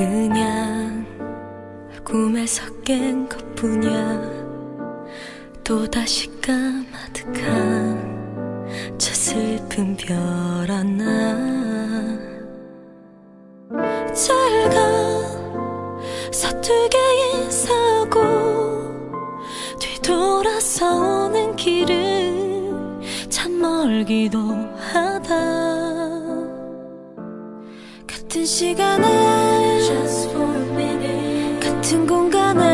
그냥 꿈에서 깬 것뿐이야. 또다시 까마득한 저 슬픈 별 하나. 잘가 서투게 인사하고 뒤돌아서는 길은 참 멀기도 하다. 같은 시간에 같은 공간에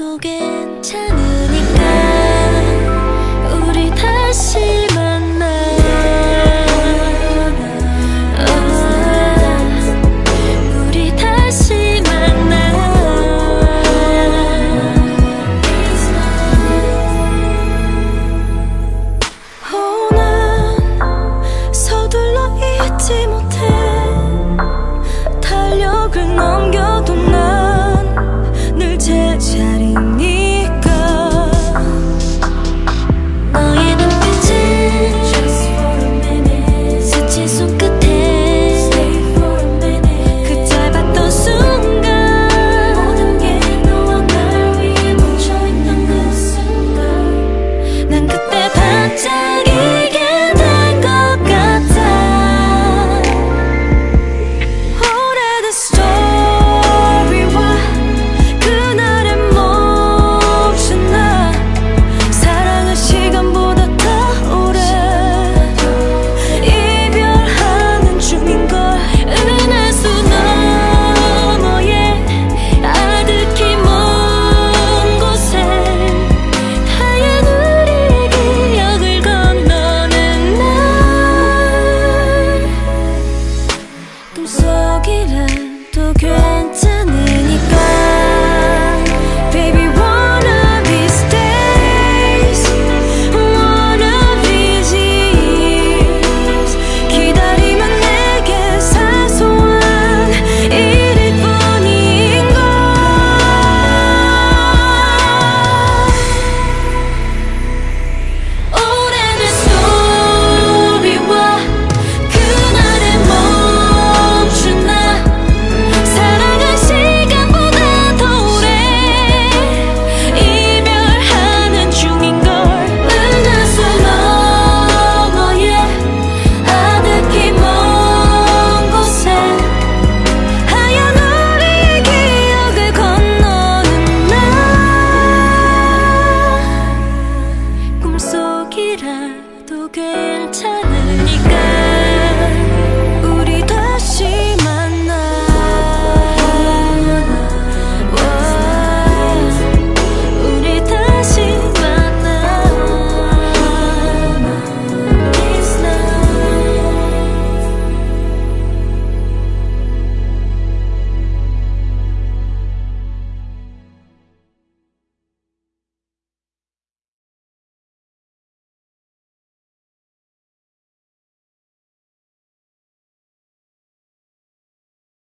괜찮은